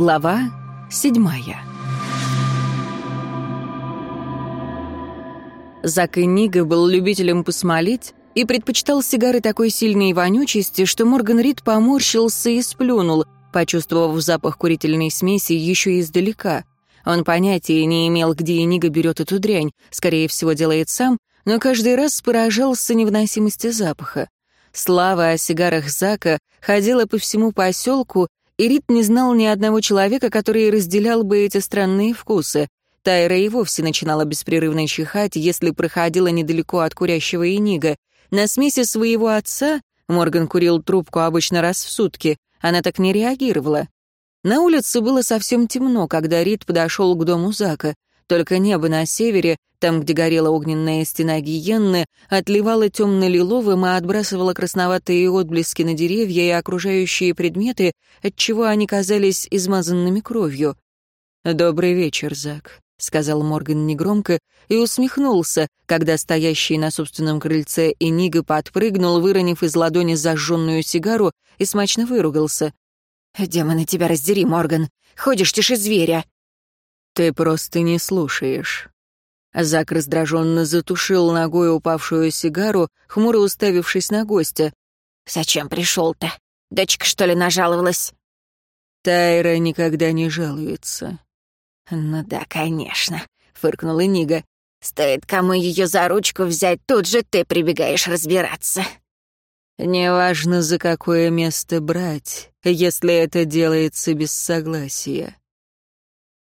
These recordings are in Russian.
Глава седьмая Зак Нига был любителем посмолить и предпочитал сигары такой сильной вонючести, что Морган Рид поморщился и сплюнул, почувствовав запах курительной смеси еще издалека. Он понятия не имел, где Нига берет эту дрянь, скорее всего, делает сам, но каждый раз поражался невыносимости запаха. Слава о сигарах Зака ходила по всему поселку, и Рит не знал ни одного человека, который разделял бы эти странные вкусы. Тайра и вовсе начинала беспрерывно чихать, если проходила недалеко от курящего Инига. На смеси своего отца Морган курил трубку обычно раз в сутки. Она так не реагировала. На улице было совсем темно, когда Рид подошел к дому Зака. Только небо на севере, там, где горела огненная стена гиенны, отливало темно-лиловым и отбрасывало красноватые отблески на деревья и окружающие предметы, отчего они казались измазанными кровью. «Добрый вечер, Зак», — сказал Морган негромко и усмехнулся, когда стоящий на собственном крыльце Энига подпрыгнул, выронив из ладони зажженную сигару и смачно выругался. «Демоны тебя раздери, Морган! Ходишь тише зверя!» «Ты просто не слушаешь». Зак раздраженно затушил ногой упавшую сигару, хмуро уставившись на гостя. «Зачем пришел-то? Дочка, что ли, нажаловалась?» Тайра никогда не жалуется. «Ну да, конечно», — фыркнула Нига. «Стоит кому ее за ручку взять, тут же ты прибегаешь разбираться». «Неважно, за какое место брать, если это делается без согласия.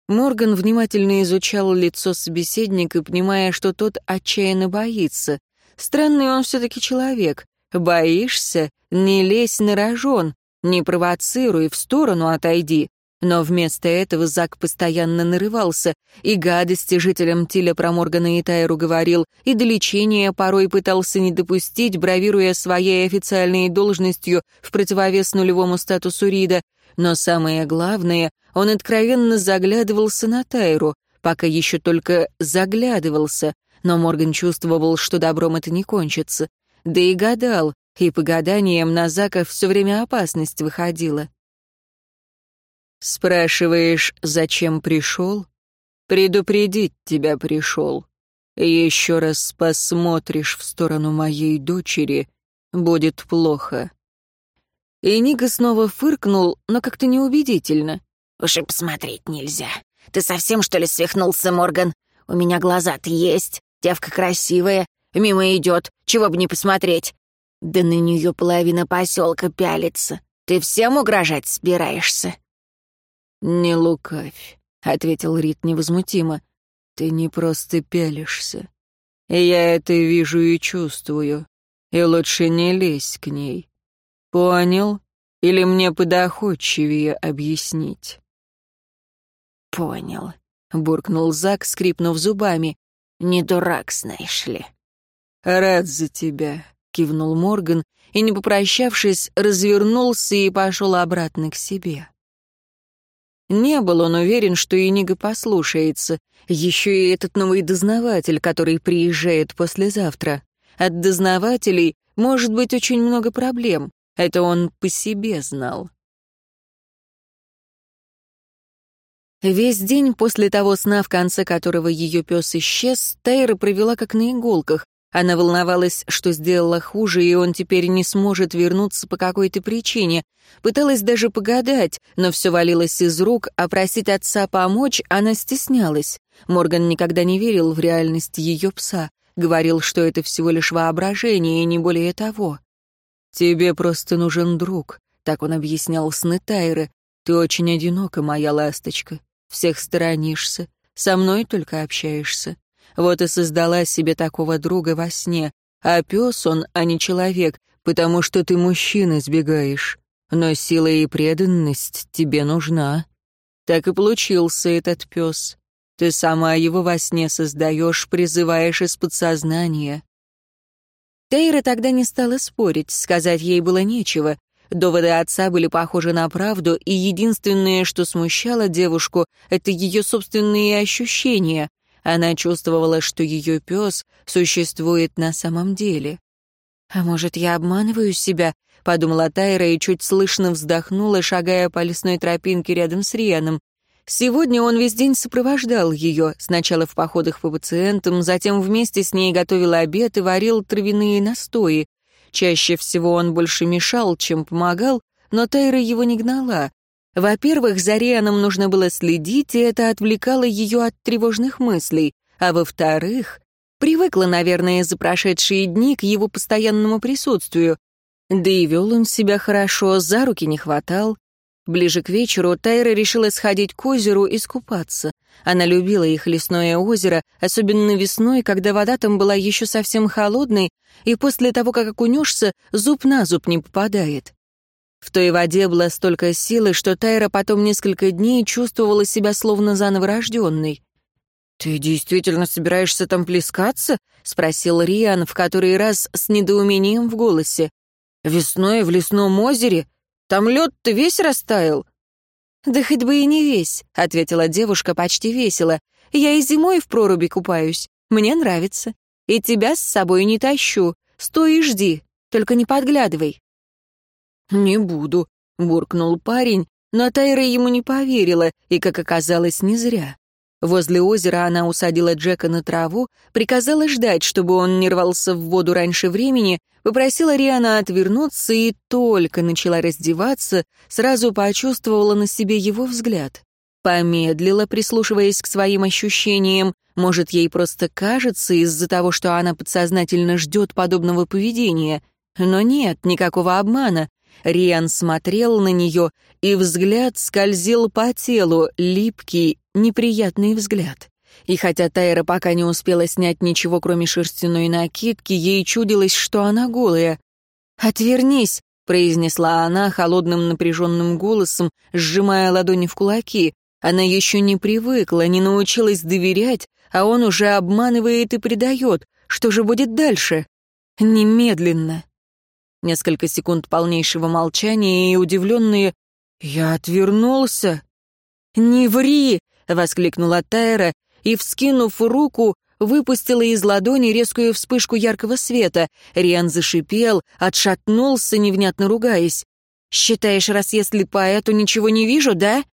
Морган внимательно изучал лицо собеседника, понимая, что тот отчаянно боится. Странный он все-таки человек. Боишься? Не лезь на рожон, не провоцируй, в сторону отойди. Но вместо этого Зак постоянно нарывался, и гадости жителям Тиля про Моргана и Тайру говорил, и до лечения порой пытался не допустить, бравируя своей официальной должностью в противовес нулевому статусу Рида, но самое главное, он откровенно заглядывался на Тайру, пока еще только заглядывался, но Морган чувствовал, что добром это не кончится. Да и гадал, и по гаданиям на Зака все время опасность выходила. «Спрашиваешь, зачем пришел?» «Предупредить тебя пришел. Еще раз посмотришь в сторону моей дочери, будет плохо. И Ника снова фыркнул, но как-то неубедительно. «Уж и посмотреть нельзя. Ты совсем, что ли, свихнулся, Морган? У меня глаза-то есть, девка красивая, мимо идет, чего бы не посмотреть. Да на нее половина поселка пялится. Ты всем угрожать собираешься?» «Не лукавь», — ответил Рит невозмутимо. «Ты не просто пялишься. Я это вижу и чувствую. И лучше не лезь к ней. Понял? Или мне подоходчивее объяснить? Понял, буркнул Зак, скрипнув зубами. Не дурак, знаешь ли. Рад за тебя, кивнул Морган и, не попрощавшись, развернулся и пошел обратно к себе. Не был он уверен, что Инига послушается. Еще и этот новый дознаватель, который приезжает послезавтра. От дознавателей может быть очень много проблем. Это он по себе знал. Весь день после того сна, в конце которого ее пес исчез, Тайра провела как на иголках. Она волновалась, что сделала хуже, и он теперь не сможет вернуться по какой-то причине. Пыталась даже погадать, но все валилось из рук, а просить отца помочь она стеснялась. Морган никогда не верил в реальность ее пса. Говорил, что это всего лишь воображение, и не более того. «Тебе просто нужен друг», — так он объяснял сны Тайры. «Ты очень одинока, моя ласточка. Всех сторонишься, со мной только общаешься. Вот и создала себе такого друга во сне. А пес он, а не человек, потому что ты мужчина сбегаешь. Но сила и преданность тебе нужна. Так и получился этот пес. Ты сама его во сне создаешь, призываешь из подсознания. Тейра тогда не стала спорить, сказать ей было нечего. Доводы отца были похожи на правду, и единственное, что смущало девушку, это ее собственные ощущения. Она чувствовала, что ее пес существует на самом деле. «А может, я обманываю себя?» — подумала Тайра и чуть слышно вздохнула, шагая по лесной тропинке рядом с Рианом. Сегодня он весь день сопровождал ее, сначала в походах по пациентам, затем вместе с ней готовил обед и варил травяные настои. Чаще всего он больше мешал, чем помогал, но Тайра его не гнала. Во-первых, за Рианом нужно было следить, и это отвлекало ее от тревожных мыслей. А во-вторых, привыкла, наверное, за прошедшие дни к его постоянному присутствию. Да и вел он себя хорошо, за руки не хватал. Ближе к вечеру Тайра решила сходить к озеру и скупаться. Она любила их лесное озеро, особенно весной, когда вода там была еще совсем холодной, и после того, как окунешься, зуб на зуб не попадает. В той воде было столько силы, что Тайра потом несколько дней чувствовала себя словно заново рожденной. «Ты действительно собираешься там плескаться?» — спросил Риан в который раз с недоумением в голосе. «Весной в лесном озере? Там лед-то весь растаял?» «Да хоть бы и не весь», — ответила девушка почти весело. «Я и зимой в проруби купаюсь. Мне нравится. И тебя с собой не тащу. Стой и жди, только не подглядывай». «Не буду», — буркнул парень, но Тайра ему не поверила, и, как оказалось, не зря. Возле озера она усадила Джека на траву, приказала ждать, чтобы он не рвался в воду раньше времени, попросила Риана отвернуться и только начала раздеваться, сразу почувствовала на себе его взгляд. Помедлила, прислушиваясь к своим ощущениям. Может, ей просто кажется из-за того, что она подсознательно ждет подобного поведения. Но нет, никакого обмана. Риан смотрел на нее, и взгляд скользил по телу, липкий, неприятный взгляд. И хотя Тайра пока не успела снять ничего, кроме шерстяной накидки, ей чудилось, что она голая. «Отвернись!» — произнесла она холодным напряженным голосом, сжимая ладони в кулаки. Она еще не привыкла, не научилась доверять, а он уже обманывает и предает. Что же будет дальше? Немедленно. Несколько секунд полнейшего молчания и удивленные «Я отвернулся!» «Не ври!» — воскликнула Тайра и, вскинув руку, выпустила из ладони резкую вспышку яркого света. Риан зашипел, отшатнулся, невнятно ругаясь. «Считаешь, раз я слепая, то ничего не вижу, да?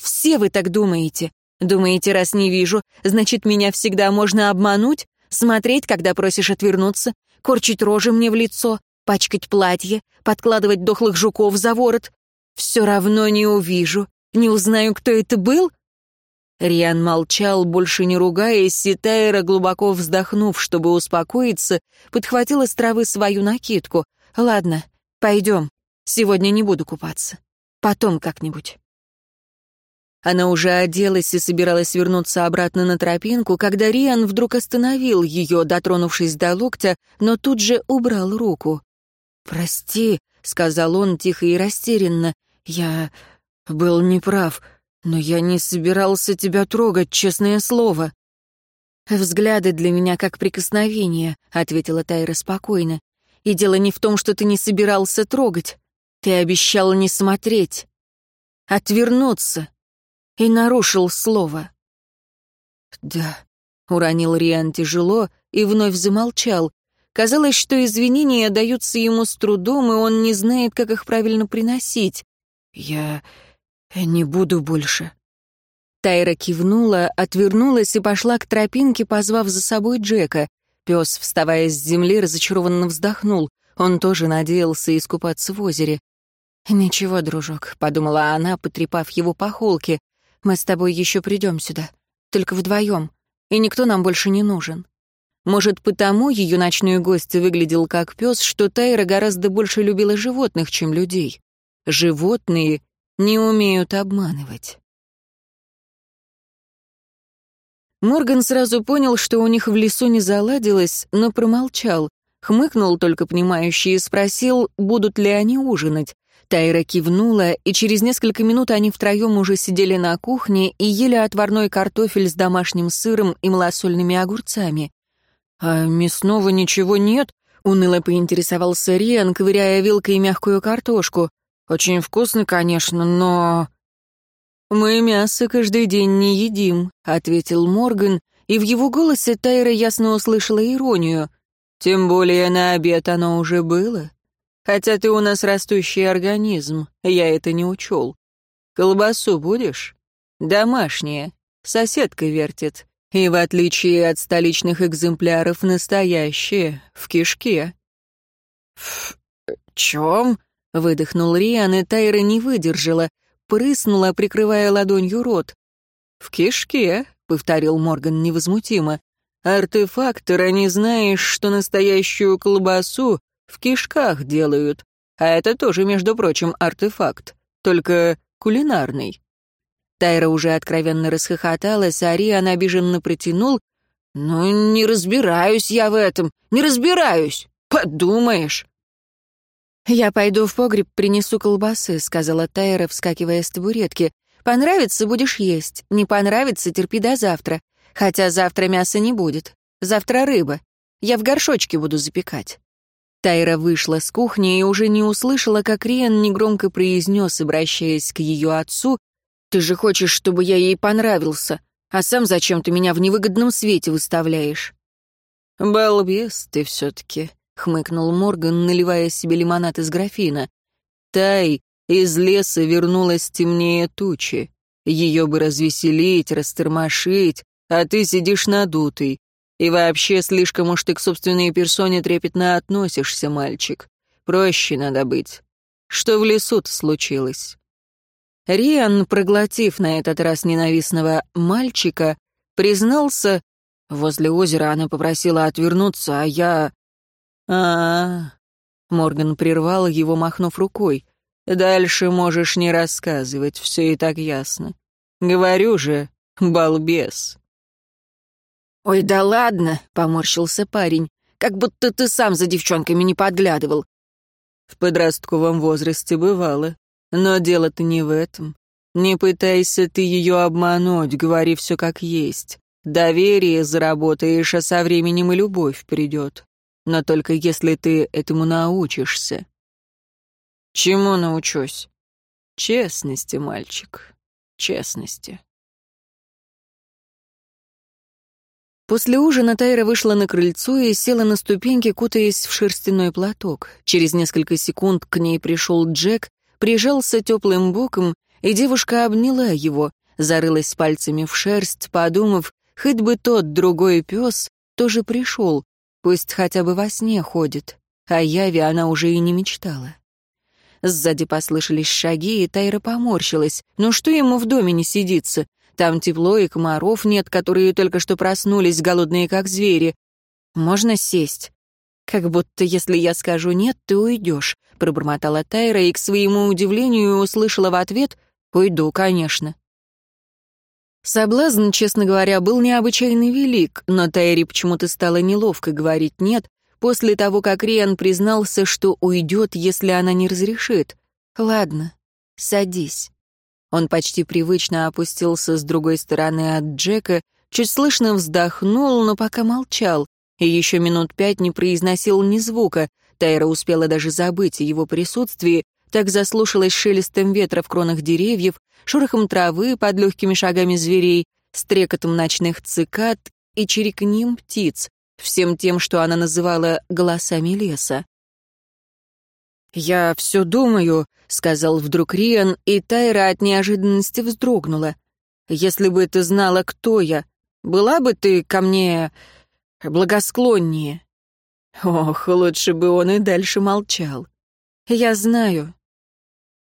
Все вы так думаете. Думаете, раз не вижу, значит, меня всегда можно обмануть? Смотреть, когда просишь отвернуться? Корчить рожи мне в лицо? пачкать платье, подкладывать дохлых жуков за ворот. Все равно не увижу, не узнаю, кто это был. Риан молчал, больше не ругаясь, и Тайра, глубоко вздохнув, чтобы успокоиться, подхватила с травы свою накидку. «Ладно, пойдем. Сегодня не буду купаться. Потом как-нибудь». Она уже оделась и собиралась вернуться обратно на тропинку, когда Риан вдруг остановил ее, дотронувшись до локтя, но тут же убрал руку. «Прости», — сказал он тихо и растерянно, — «я был неправ, но я не собирался тебя трогать, честное слово». «Взгляды для меня как прикосновение», — ответила Тайра спокойно. «И дело не в том, что ты не собирался трогать. Ты обещал не смотреть, отвернуться, и нарушил слово». «Да», — уронил Риан тяжело и вновь замолчал, Казалось, что извинения даются ему с трудом, и он не знает, как их правильно приносить. «Я не буду больше». Тайра кивнула, отвернулась и пошла к тропинке, позвав за собой Джека. Пес, вставая с земли, разочарованно вздохнул. Он тоже надеялся искупаться в озере. «Ничего, дружок», — подумала она, потрепав его по холке. «Мы с тобой еще придем сюда. Только вдвоем. И никто нам больше не нужен». Может, потому ее ночной гость выглядел как пес, что Тайра гораздо больше любила животных, чем людей. Животные не умеют обманывать. Морган сразу понял, что у них в лесу не заладилось, но промолчал. Хмыкнул только понимающий и спросил, будут ли они ужинать. Тайра кивнула, и через несколько минут они втроем уже сидели на кухне и ели отварной картофель с домашним сыром и малосольными огурцами. «А мясного ничего нет?» — уныло поинтересовался Риан, ковыряя вилкой мягкую картошку. «Очень вкусно, конечно, но...» «Мы мясо каждый день не едим», — ответил Морган, и в его голосе Тайра ясно услышала иронию. «Тем более на обед оно уже было. Хотя ты у нас растущий организм, я это не учел. Колбасу будешь? Домашняя. Соседка вертит. И в отличие от столичных экземпляров, настоящие, в кишке. «В чем?» — выдохнул Риан, и Тайра не выдержала, прыснула, прикрывая ладонью рот. «В кишке», — повторил Морган невозмутимо. «Артефактор, а не знаешь, что настоящую колбасу в кишках делают. А это тоже, между прочим, артефакт, только кулинарный». Тайра уже откровенно расхохоталась, а Риан обиженно протянул. «Ну, не разбираюсь я в этом, не разбираюсь. Подумаешь». «Я пойду в погреб, принесу колбасы», — сказала Тайра, вскакивая с табуретки. «Понравится — будешь есть. Не понравится — терпи до завтра. Хотя завтра мяса не будет. Завтра рыба. Я в горшочке буду запекать». Тайра вышла с кухни и уже не услышала, как Риан негромко произнес, обращаясь к ее отцу, «Ты же хочешь, чтобы я ей понравился, а сам зачем ты меня в невыгодном свете выставляешь?» «Балбес ты все-таки», — хмыкнул Морган, наливая себе лимонад из графина. «Тай из леса вернулась темнее тучи. Ее бы развеселить, растормошить, а ты сидишь надутый. И вообще слишком уж ты к собственной персоне трепетно относишься, мальчик. Проще надо быть. Что в лесу-то случилось?» Риан, проглотив на этот раз ненавистного мальчика, признался, возле озера она попросила отвернуться, а я... а, -а, -а. Морган прервал его, махнув рукой. «Дальше можешь не рассказывать, все и так ясно. Говорю же, балбес». «Ой, да ладно», — поморщился парень, «как будто ты сам за девчонками не подглядывал». «В подростковом возрасте бывало. Но дело-то не в этом. Не пытайся ты ее обмануть, говори все как есть. Доверие заработаешь, а со временем и любовь придет. Но только если ты этому научишься. Чему научусь? Честности, мальчик, честности. После ужина Тайра вышла на крыльцо и села на ступеньки, кутаясь в шерстяной платок. Через несколько секунд к ней пришел Джек прижался теплым боком, и девушка обняла его, зарылась пальцами в шерсть, подумав, хоть бы тот другой пес тоже пришел, пусть хотя бы во сне ходит. О Яве она уже и не мечтала. Сзади послышались шаги, и Тайра поморщилась. Ну что ему в доме не сидится? Там тепло и комаров нет, которые только что проснулись, голодные как звери. Можно сесть? «Как будто если я скажу «нет», ты уйдешь», — пробормотала Тайра и, к своему удивлению, услышала в ответ «Уйду, конечно». Соблазн, честно говоря, был необычайно велик, но Тайре почему-то стало неловко говорить «нет», после того, как Риан признался, что уйдет, если она не разрешит. «Ладно, садись». Он почти привычно опустился с другой стороны от Джека, чуть слышно вздохнул, но пока молчал и еще минут пять не произносил ни звука. Тайра успела даже забыть о его присутствии, так заслушалась шелестом ветра в кронах деревьев, шорохом травы под легкими шагами зверей, стрекотом ночных цикад и чирикнем птиц, всем тем, что она называла голосами леса. «Я все думаю», — сказал вдруг Риан, и Тайра от неожиданности вздрогнула. «Если бы ты знала, кто я, была бы ты ко мне благосклоннее. Ох, лучше бы он и дальше молчал. Я знаю.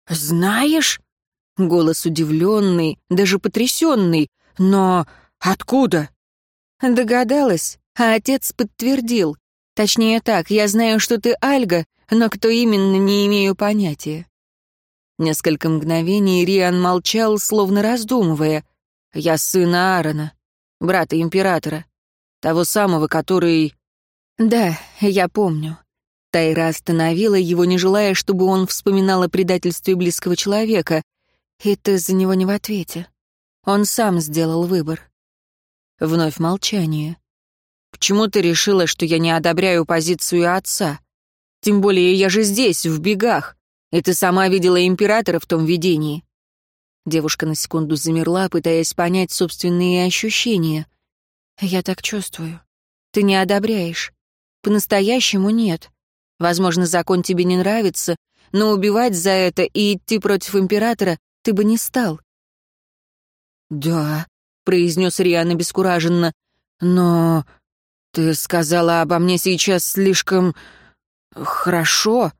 Знаешь? Голос удивленный, даже потрясенный. Но откуда? Догадалась, а отец подтвердил. Точнее так, я знаю, что ты Альга, но кто именно, не имею понятия. Несколько мгновений Риан молчал, словно раздумывая. «Я сын Аарона, брата императора. Того самого, который... Да, я помню. Тайра остановила его, не желая, чтобы он вспоминал о предательстве близкого человека. И ты за него не в ответе. Он сам сделал выбор. Вновь молчание. «Почему ты решила, что я не одобряю позицию отца? Тем более я же здесь, в бегах, и ты сама видела императора в том видении». Девушка на секунду замерла, пытаясь понять собственные ощущения. «Я так чувствую. Ты не одобряешь. По-настоящему нет. Возможно, закон тебе не нравится, но убивать за это и идти против императора ты бы не стал». «Да», — произнес Риан обескураженно, — «но ты сказала обо мне сейчас слишком хорошо,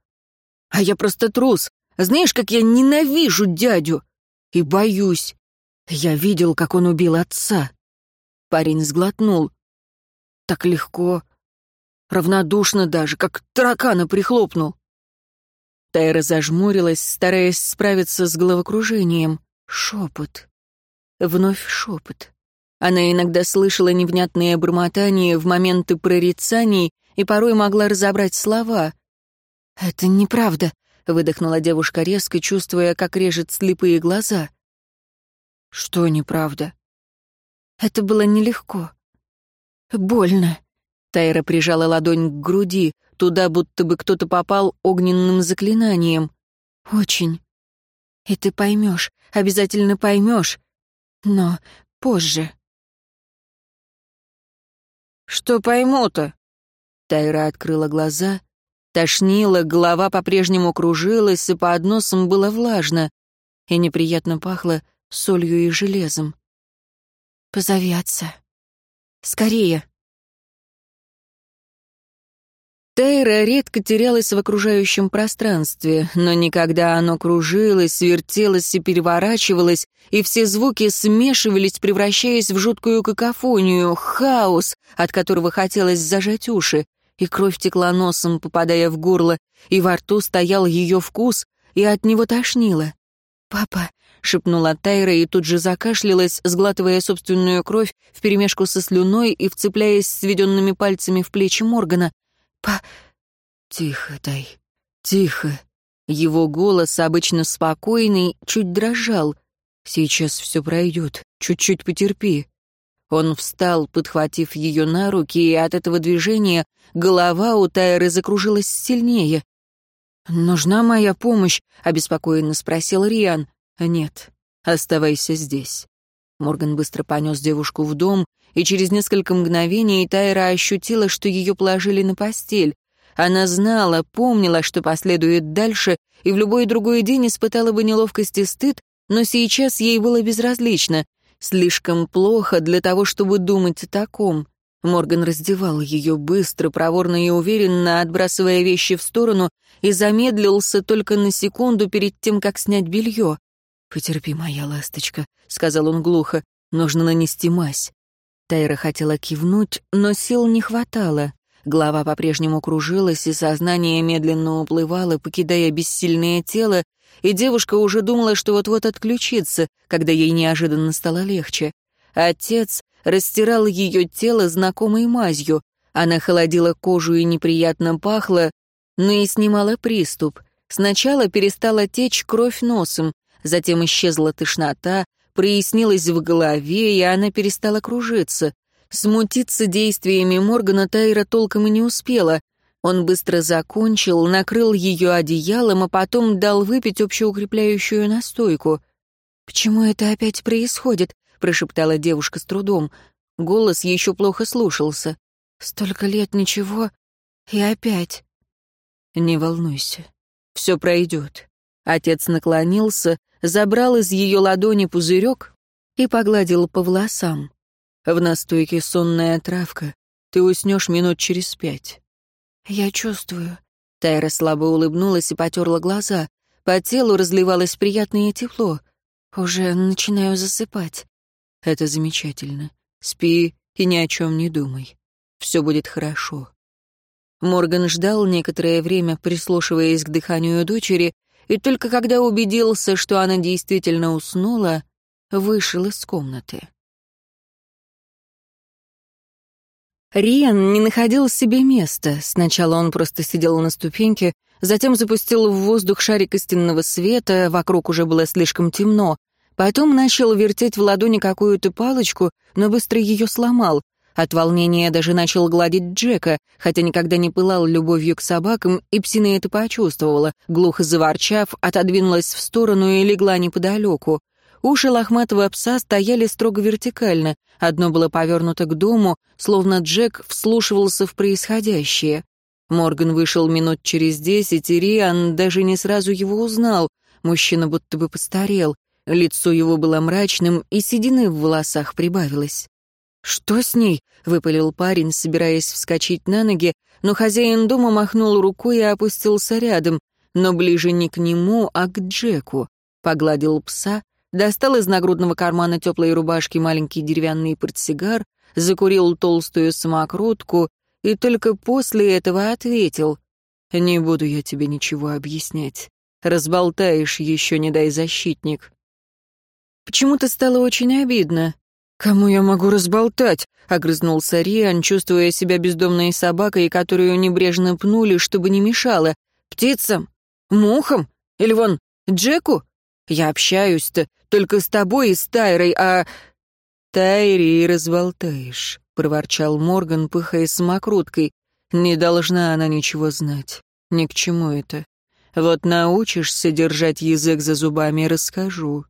а я просто трус. Знаешь, как я ненавижу дядю и боюсь. Я видел, как он убил отца». Парень сглотнул. «Так легко, равнодушно даже, как таракана прихлопнул». Тайра зажмурилась, стараясь справиться с головокружением. Шепот. Вновь шепот. Она иногда слышала невнятные бормотания в моменты прорицаний и порой могла разобрать слова. «Это неправда», — выдохнула девушка резко, чувствуя, как режет слепые глаза. «Что неправда?» «Это было нелегко. Больно». Тайра прижала ладонь к груди, туда будто бы кто-то попал огненным заклинанием. «Очень. И ты поймешь, обязательно поймешь. Но позже». «Что пойму-то?» Тайра открыла глаза. Тошнила, голова по-прежнему кружилась, и под носом было влажно. И неприятно пахло солью и железом. «Позови отца. Скорее!» Тайра редко терялась в окружающем пространстве, но никогда оно кружилось, вертелось и переворачивалось, и все звуки смешивались, превращаясь в жуткую какофонию, хаос, от которого хотелось зажать уши, и кровь текла носом, попадая в горло, и во рту стоял ее вкус, и от него тошнило. «Папа», — шепнула Тайра и тут же закашлялась, сглатывая собственную кровь вперемешку со слюной и вцепляясь сведенными пальцами в плечи Моргана. Па... Тихо, Тай, тихо. Его голос, обычно спокойный, чуть дрожал. Сейчас все пройдет, чуть-чуть потерпи. Он встал, подхватив ее на руки, и от этого движения голова у Тайры закружилась сильнее. «Нужна моя помощь?» — обеспокоенно спросил Риан. «Нет, оставайся здесь». Морган быстро понес девушку в дом, и через несколько мгновений Тайра ощутила, что ее положили на постель. Она знала, помнила, что последует дальше, и в любой другой день испытала бы неловкость и стыд, но сейчас ей было безразлично. Слишком плохо для того, чтобы думать о таком. Морган раздевал ее быстро, проворно и уверенно, отбрасывая вещи в сторону, и замедлился только на секунду перед тем, как снять белье. «Потерпи, моя ласточка», — сказал он глухо, — «нужно нанести мазь. Тайра хотела кивнуть, но сил не хватало. Голова по-прежнему кружилась, и сознание медленно уплывало, покидая бессильное тело, и девушка уже думала, что вот-вот отключится, когда ей неожиданно стало легче. Отец растирал ее тело знакомой мазью. Она холодила кожу и неприятно пахла, но и снимала приступ. Сначала перестала течь кровь носом, затем исчезла тошнота, прояснилось в голове, и она перестала кружиться. Смутиться действиями Моргана Тайра толком и не успела. Он быстро закончил, накрыл ее одеялом, а потом дал выпить общеукрепляющую настойку. «Почему это опять происходит?» — прошептала девушка с трудом. Голос еще плохо слушался. «Столько лет ничего, и опять...» «Не волнуйся, все пройдет». Отец наклонился, забрал из ее ладони пузырек и погладил по волосам. В настойке сонная травка. Ты уснешь минут через пять. Я чувствую. Тайра слабо улыбнулась и потерла глаза. По телу разливалось приятное тепло. Уже начинаю засыпать. Это замечательно. Спи и ни о чем не думай. Все будет хорошо. Морган ждал некоторое время, прислушиваясь к дыханию дочери, и только когда убедился, что она действительно уснула, вышел из комнаты. Риан не находил себе места. Сначала он просто сидел на ступеньке, затем запустил в воздух шарик истинного света, вокруг уже было слишком темно. Потом начал вертеть в ладони какую-то палочку, но быстро ее сломал. От волнения даже начал гладить Джека, хотя никогда не пылал любовью к собакам, и псина это почувствовала, глухо заворчав, отодвинулась в сторону и легла неподалеку. Уши лохматого пса стояли строго вертикально, одно было повернуто к дому, словно Джек вслушивался в происходящее. Морган вышел минут через десять, и Риан даже не сразу его узнал. Мужчина будто бы постарел. Лицо его было мрачным, и седины в волосах прибавилось. «Что с ней?» — выпалил парень, собираясь вскочить на ноги, но хозяин дома махнул рукой и опустился рядом, но ближе не к нему, а к Джеку. Погладил пса, достал из нагрудного кармана теплой рубашки маленький деревянный портсигар, закурил толстую самокрутку и только после этого ответил. «Не буду я тебе ничего объяснять. Разболтаешь еще, не дай защитник». Почему-то стало очень обидно. «Кому я могу разболтать?» — огрызнулся Риан, чувствуя себя бездомной собакой, которую небрежно пнули, чтобы не мешало. «Птицам? Мухам? Или вон Джеку? Я общаюсь-то только с тобой и с Тайрой, а...» «Тайри разболтаешь», — проворчал Морган, пыхая самокруткой. «Не должна она ничего знать. Ни к чему это. Вот научишься держать язык за зубами, расскажу.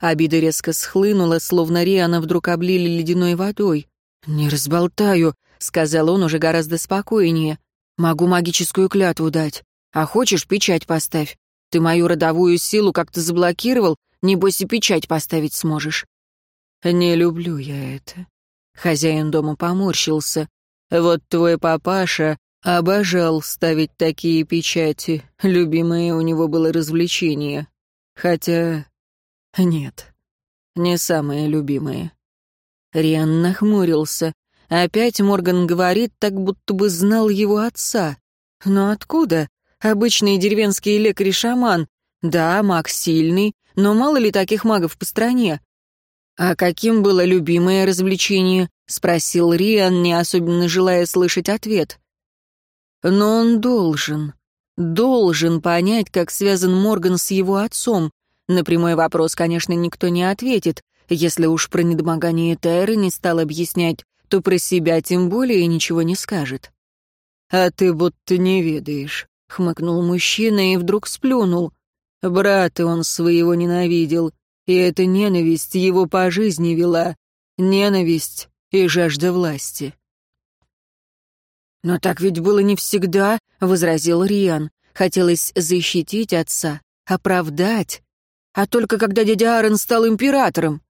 Обида резко схлынула, словно Риана вдруг облили ледяной водой. «Не разболтаю», — сказал он уже гораздо спокойнее. «Могу магическую клятву дать. А хочешь, печать поставь. Ты мою родовую силу как-то заблокировал, небось и печать поставить сможешь». «Не люблю я это». Хозяин дома поморщился. «Вот твой папаша обожал ставить такие печати. Любимое у него было развлечение. Хотя нет, не самые любимые. Риан нахмурился. Опять Морган говорит, так будто бы знал его отца. Но откуда? Обычный деревенский лекарь-шаман. Да, маг сильный, но мало ли таких магов по стране. «А каким было любимое развлечение?» — спросил Риан, не особенно желая слышать ответ. Но он должен, должен понять, как связан Морган с его отцом. На прямой вопрос, конечно, никто не ответит. Если уж про недомогание Тайры не стал объяснять, то про себя тем более ничего не скажет. «А ты будто не ведаешь», — хмыкнул мужчина и вдруг сплюнул. Брата он своего ненавидел, и эта ненависть его по жизни вела. Ненависть и жажда власти. «Но так ведь было не всегда», — возразил Риан. Хотелось защитить отца, оправдать, а только когда дядя Аарон стал императором.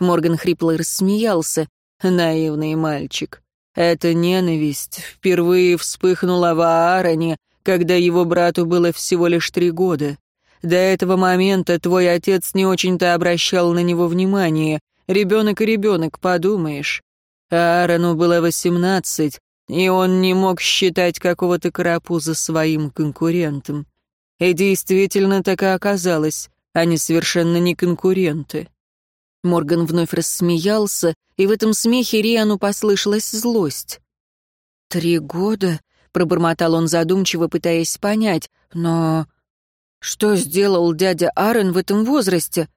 Морган хрипло рассмеялся. Наивный мальчик. Эта ненависть впервые вспыхнула в Аароне, когда его брату было всего лишь три года. До этого момента твой отец не очень-то обращал на него внимание. Ребенок и ребенок, подумаешь. Аарону было восемнадцать, и он не мог считать какого-то карапуза своим конкурентом. И действительно так и оказалось. Они совершенно не конкуренты. Морган вновь рассмеялся, и в этом смехе Риану послышалась злость. «Три года?» — пробормотал он задумчиво, пытаясь понять. «Но что сделал дядя Аарон в этом возрасте?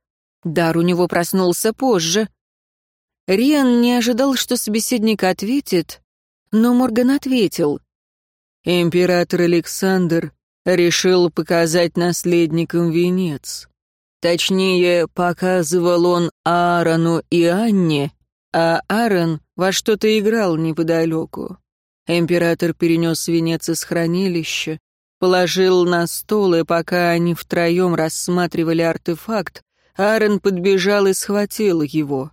Дар у него проснулся позже». Риан не ожидал, что собеседник ответит, но Морган ответил. «Император Александр решил показать наследникам венец. Точнее, показывал он Аарону и Анне, а Аарон во что-то играл неподалеку. Император перенес венец из хранилища, положил на стол, и пока они втроем рассматривали артефакт, Аарон подбежал и схватил его.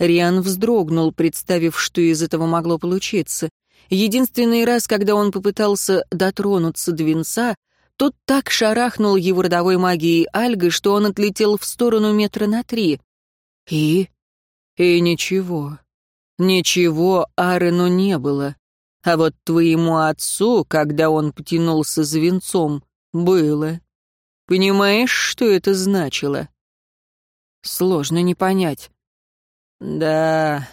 Риан вздрогнул, представив, что из этого могло получиться. Единственный раз, когда он попытался дотронуться до венца, тот так шарахнул его родовой магией Альгы, что он отлетел в сторону метра на три. И? И ничего. Ничего Арену не было. А вот твоему отцу, когда он потянулся за венцом, было. Понимаешь, что это значило? Сложно не понять. Да,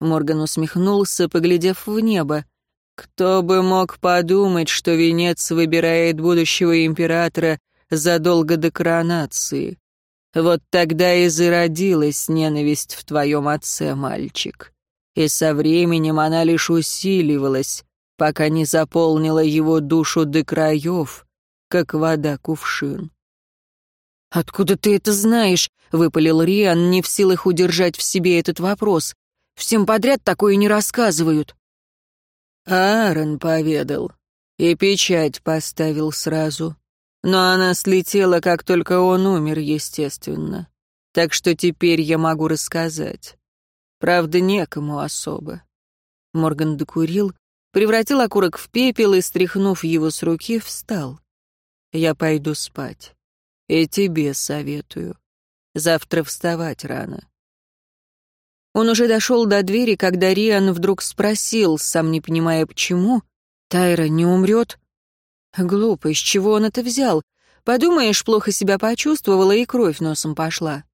Морган усмехнулся, поглядев в небо. Кто бы мог подумать, что венец выбирает будущего императора задолго до коронации? Вот тогда и зародилась ненависть в твоем отце, мальчик. И со временем она лишь усиливалась, пока не заполнила его душу до краев, как вода кувшин. «Откуда ты это знаешь?» — выпалил Риан, не в силах удержать в себе этот вопрос. «Всем подряд такое не рассказывают». Аарон поведал. И печать поставил сразу. Но она слетела, как только он умер, естественно. Так что теперь я могу рассказать. Правда, некому особо. Морган докурил, превратил окурок в пепел и, стряхнув его с руки, встал. Я пойду спать. И тебе советую. Завтра вставать рано. Он уже дошел до двери, когда Риан вдруг спросил, сам не понимая почему, «Тайра не умрет?» Глупо, из чего он это взял? Подумаешь, плохо себя почувствовала и кровь носом пошла.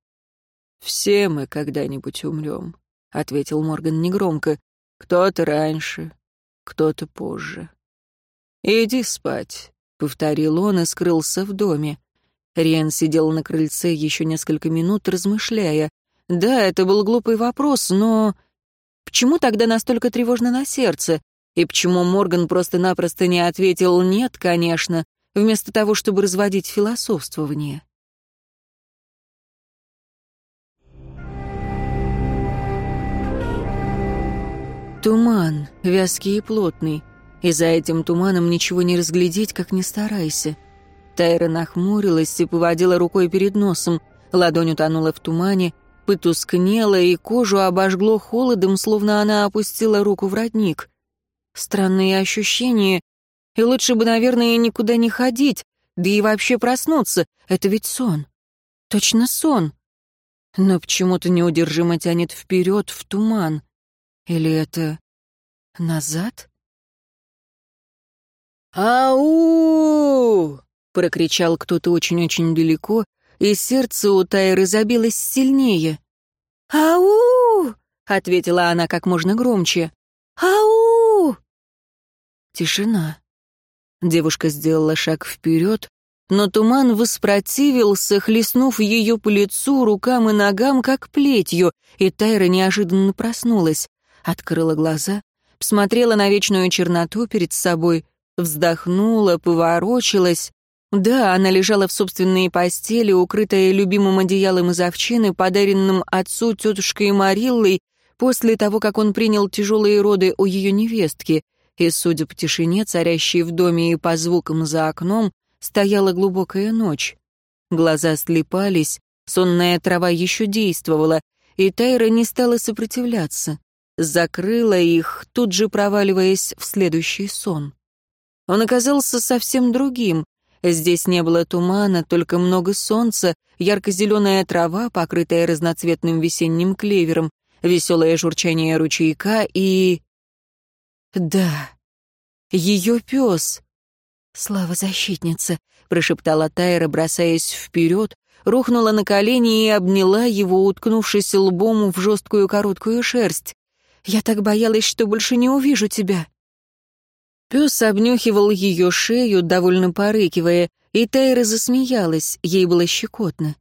«Все мы когда-нибудь умрем», — ответил Морган негромко. «Кто-то раньше, кто-то позже». «Иди спать», — повторил он и скрылся в доме. Риан сидел на крыльце еще несколько минут, размышляя. Да, это был глупый вопрос, но... Почему тогда настолько тревожно на сердце? И почему Морган просто-напросто не ответил «нет, конечно», вместо того, чтобы разводить философствование? Туман, вязкий и плотный. И за этим туманом ничего не разглядеть, как ни старайся. Тайра нахмурилась и поводила рукой перед носом. Ладонь утонула в тумане, потускнело, и кожу обожгло холодом, словно она опустила руку в родник. Странные ощущения, и лучше бы, наверное, никуда не ходить, да и вообще проснуться, это ведь сон. Точно сон. Но почему-то неудержимо тянет вперед, в туман. Или это назад? «Ау!» — прокричал кто-то очень-очень далеко, и сердце у Тайры забилось сильнее. «Ау!» — ответила она как можно громче. «Ау!» Тишина. Девушка сделала шаг вперед, но туман воспротивился, хлестнув ее по лицу, рукам и ногам, как плетью, и Тайра неожиданно проснулась, открыла глаза, посмотрела на вечную черноту перед собой, вздохнула, поворочилась, да, она лежала в собственной постели, укрытая любимым одеялом из овчины, подаренным отцу тетушкой Мариллой, после того, как он принял тяжелые роды у ее невестки, и, судя по тишине, царящей в доме и по звукам за окном, стояла глубокая ночь. Глаза слепались, сонная трава еще действовала, и Тайра не стала сопротивляться. Закрыла их, тут же проваливаясь в следующий сон. Он оказался совсем другим, Здесь не было тумана, только много солнца, ярко-зеленая трава, покрытая разноцветным весенним клевером, веселое журчание ручейка и... Да, ее пес. «Слава защитница!» — прошептала Тайра, бросаясь вперед, рухнула на колени и обняла его, уткнувшись лбом в жесткую короткую шерсть. «Я так боялась, что больше не увижу тебя!» Пес обнюхивал ее шею, довольно порыкивая, и Тайра засмеялась, ей было щекотно.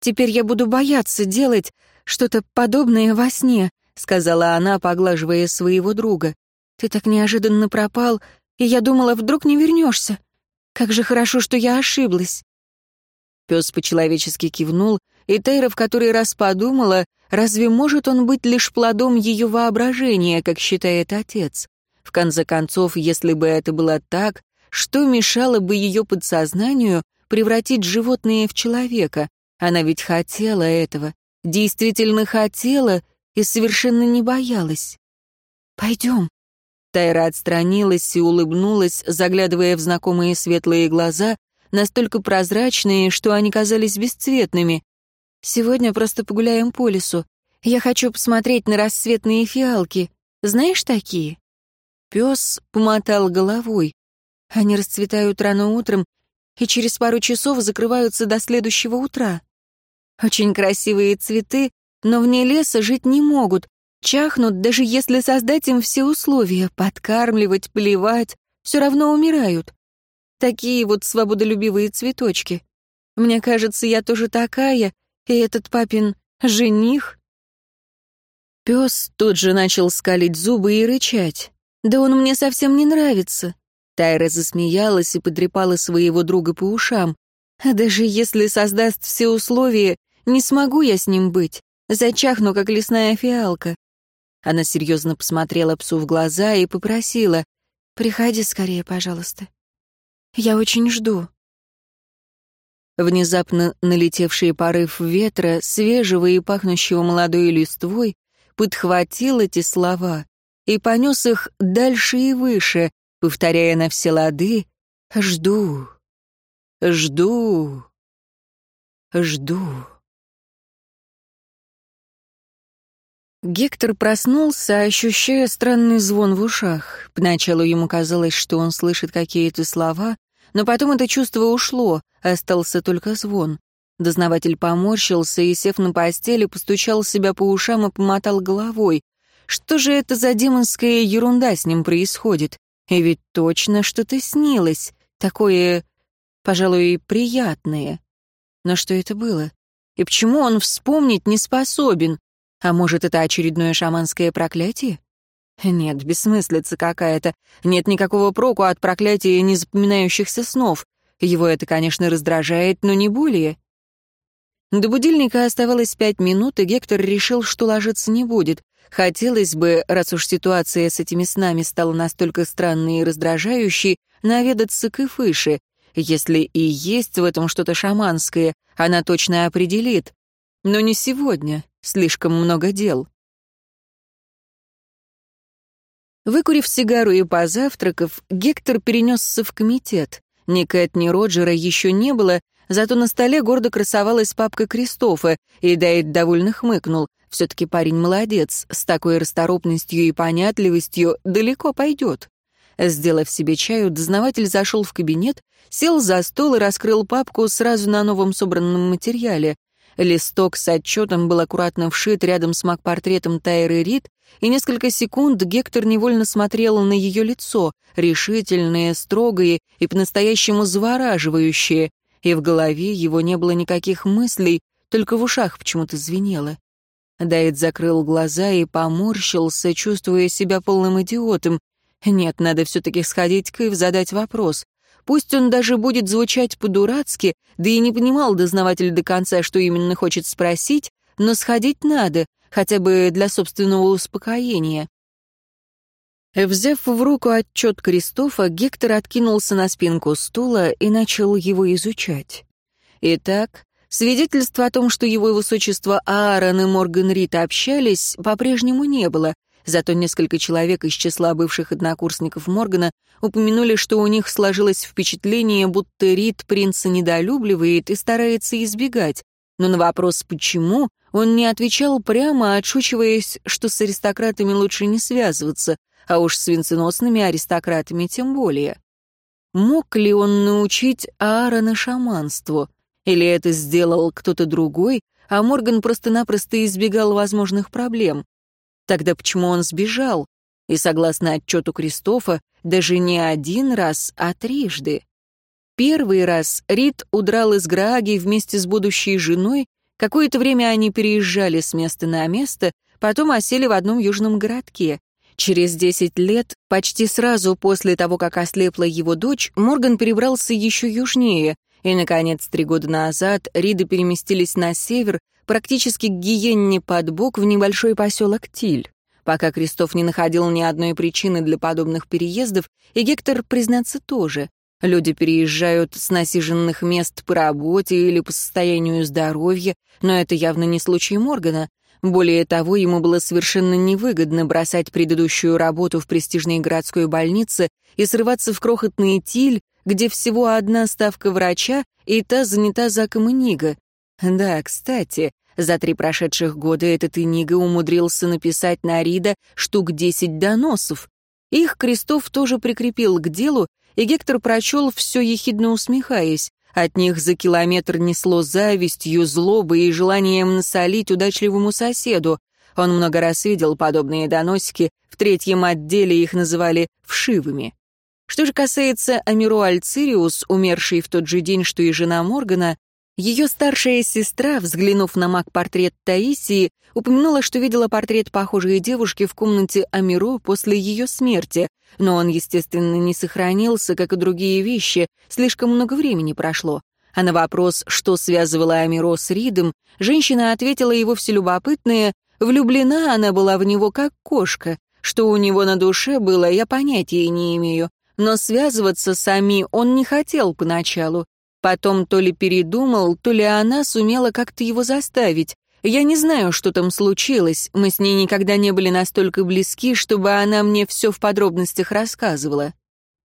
«Теперь я буду бояться делать что-то подобное во сне», сказала она, поглаживая своего друга. «Ты так неожиданно пропал, и я думала, вдруг не вернешься. Как же хорошо, что я ошиблась». Пес по-человечески кивнул, и Тайра в который раз подумала, разве может он быть лишь плодом ее воображения, как считает отец? Конце концов, если бы это было так, что мешало бы ее подсознанию превратить животное в человека? Она ведь хотела этого, действительно хотела и совершенно не боялась. «Пойдем». Тайра отстранилась и улыбнулась, заглядывая в знакомые светлые глаза, настолько прозрачные, что они казались бесцветными. «Сегодня просто погуляем по лесу. Я хочу посмотреть на рассветные фиалки. Знаешь такие?» Пес помотал головой. Они расцветают рано утром и через пару часов закрываются до следующего утра. Очень красивые цветы, но вне леса жить не могут, чахнут, даже если создать им все условия, подкармливать, поливать, все равно умирают. Такие вот свободолюбивые цветочки. Мне кажется, я тоже такая, и этот папин жених. Пес тут же начал скалить зубы и рычать. «Да он мне совсем не нравится». Тайра засмеялась и подрепала своего друга по ушам. «А даже если создаст все условия, не смогу я с ним быть. Зачахну, как лесная фиалка. Она серьезно посмотрела псу в глаза и попросила, «Приходи скорее, пожалуйста. Я очень жду». Внезапно налетевший порыв ветра, свежего и пахнущего молодой листвой, подхватил эти слова и понес их дальше и выше, повторяя на все лады «Жду, жду, жду». Гектор проснулся, ощущая странный звон в ушах. Поначалу ему казалось, что он слышит какие-то слова, но потом это чувство ушло, остался только звон. Дознаватель поморщился и, сев на постели, постучал себя по ушам и помотал головой. Что же это за демонская ерунда с ним происходит? И ведь точно что-то снилось. Такое, пожалуй, приятное. Но что это было? И почему он вспомнить не способен? А может, это очередное шаманское проклятие? Нет, бессмыслица какая-то. Нет никакого проку от проклятия незапоминающихся снов. Его это, конечно, раздражает, но не более. До будильника оставалось пять минут, и Гектор решил, что ложиться не будет. Хотелось бы, раз уж ситуация с этими снами стала настолько странной и раздражающей, наведаться к Ифыше. Если и есть в этом что-то шаманское, она точно определит. Но не сегодня. Слишком много дел. Выкурив сигару и позавтракав, Гектор перенесся в комитет. Ни Кэт, ни Роджера еще не было, зато на столе гордо красовалась папка Кристофа, и Дайт довольно хмыкнул. Все-таки парень молодец, с такой расторопностью и понятливостью далеко пойдет. Сделав себе чаю, дознаватель зашел в кабинет, сел за стол и раскрыл папку сразу на новом собранном материале. Листок с отчетом был аккуратно вшит рядом с маг-портретом Тайры Рид, и несколько секунд Гектор невольно смотрел на ее лицо, решительное, строгое и по-настоящему завораживающее, и в голове его не было никаких мыслей, только в ушах почему-то звенело. Дайт закрыл глаза и поморщился, чувствуя себя полным идиотом. Нет, надо все-таки сходить к Ив, задать вопрос. Пусть он даже будет звучать по-дурацки, да и не понимал дознаватель до конца, что именно хочет спросить, но сходить надо, хотя бы для собственного успокоения. Взяв в руку отчет Кристофа, Гектор откинулся на спинку стула и начал его изучать. Итак, свидетельства о том, что его высочество Аарон и Морган Рид общались, по-прежнему не было, Зато несколько человек из числа бывших однокурсников Моргана упомянули, что у них сложилось впечатление, будто Рид принца недолюбливает и старается избегать. Но на вопрос «почему?» он не отвечал прямо, отшучиваясь, что с аристократами лучше не связываться, а уж с венценосными аристократами тем более. Мог ли он научить Аарона шаманству? Или это сделал кто-то другой, а Морган просто-напросто избегал возможных проблем? Тогда почему он сбежал? И, согласно отчету Кристофа, даже не один раз, а трижды. Первый раз Рид удрал из Грааги вместе с будущей женой, какое-то время они переезжали с места на место, потом осели в одном южном городке. Через десять лет, почти сразу после того, как ослепла его дочь, Морган перебрался еще южнее, и, наконец, три года назад Риды переместились на север, практически к Гиенне под бок в небольшой поселок Тиль. Пока Крестов не находил ни одной причины для подобных переездов, и Гектор, признаться, тоже. Люди переезжают с насиженных мест по работе или по состоянию здоровья, но это явно не случай Моргана. Более того, ему было совершенно невыгодно бросать предыдущую работу в престижной городской больнице и срываться в крохотный Тиль, где всего одна ставка врача, и та занята Заком Нига. Да, кстати, за три прошедших года этот Инига умудрился написать на Рида штук десять доносов. Их Крестов тоже прикрепил к делу, и Гектор прочел все ехидно усмехаясь. От них за километр несло завистью, злобой и желанием насолить удачливому соседу. Он много раз видел подобные доносики, в третьем отделе их называли «вшивыми». Что же касается Амиру Альцириус, умершей в тот же день, что и жена Моргана, ее старшая сестра, взглянув на маг-портрет Таисии, упомянула, что видела портрет похожей девушки в комнате Амиро после ее смерти, но он, естественно, не сохранился, как и другие вещи, слишком много времени прошло. А на вопрос, что связывало Амиро с Ридом, женщина ответила его вовсе любопытное, Влюблена она была в него как кошка. Что у него на душе было, я понятия не имею. Но связываться с Ами он не хотел поначалу. Потом то ли передумал, то ли она сумела как-то его заставить. Я не знаю, что там случилось, мы с ней никогда не были настолько близки, чтобы она мне все в подробностях рассказывала.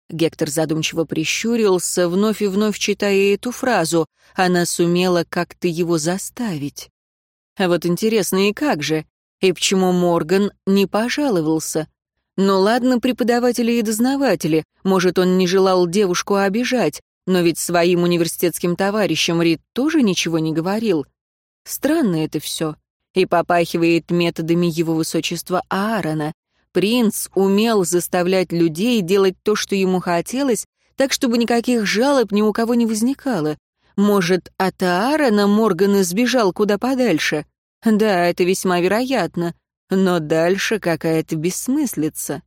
Гектор задумчиво прищурился, вновь и вновь читая эту фразу. Она сумела как-то его заставить. А вот интересно, и как же? И почему Морган не пожаловался? Ну ладно, преподаватели и дознаватели, может, он не желал девушку обижать, но ведь своим университетским товарищам Рид тоже ничего не говорил. Странно это все. И попахивает методами его высочества Аарона. Принц умел заставлять людей делать то, что ему хотелось, так, чтобы никаких жалоб ни у кого не возникало. Может, от Аарона Морган избежал куда подальше? Да, это весьма вероятно. Но дальше какая-то бессмыслица.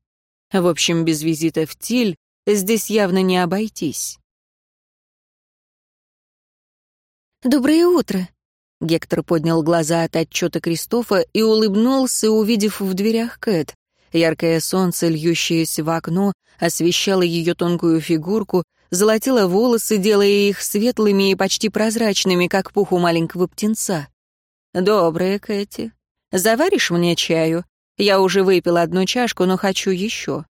В общем, без визита в Тиль здесь явно не обойтись. «Доброе утро!» Гектор поднял глаза от отчета Кристофа и улыбнулся, увидев в дверях Кэт. Яркое солнце, льющееся в окно, освещало ее тонкую фигурку, золотило волосы, делая их светлыми и почти прозрачными, как пух у маленького птенца. «Доброе, Кэти. Заваришь мне чаю? Я уже выпила одну чашку, но хочу еще».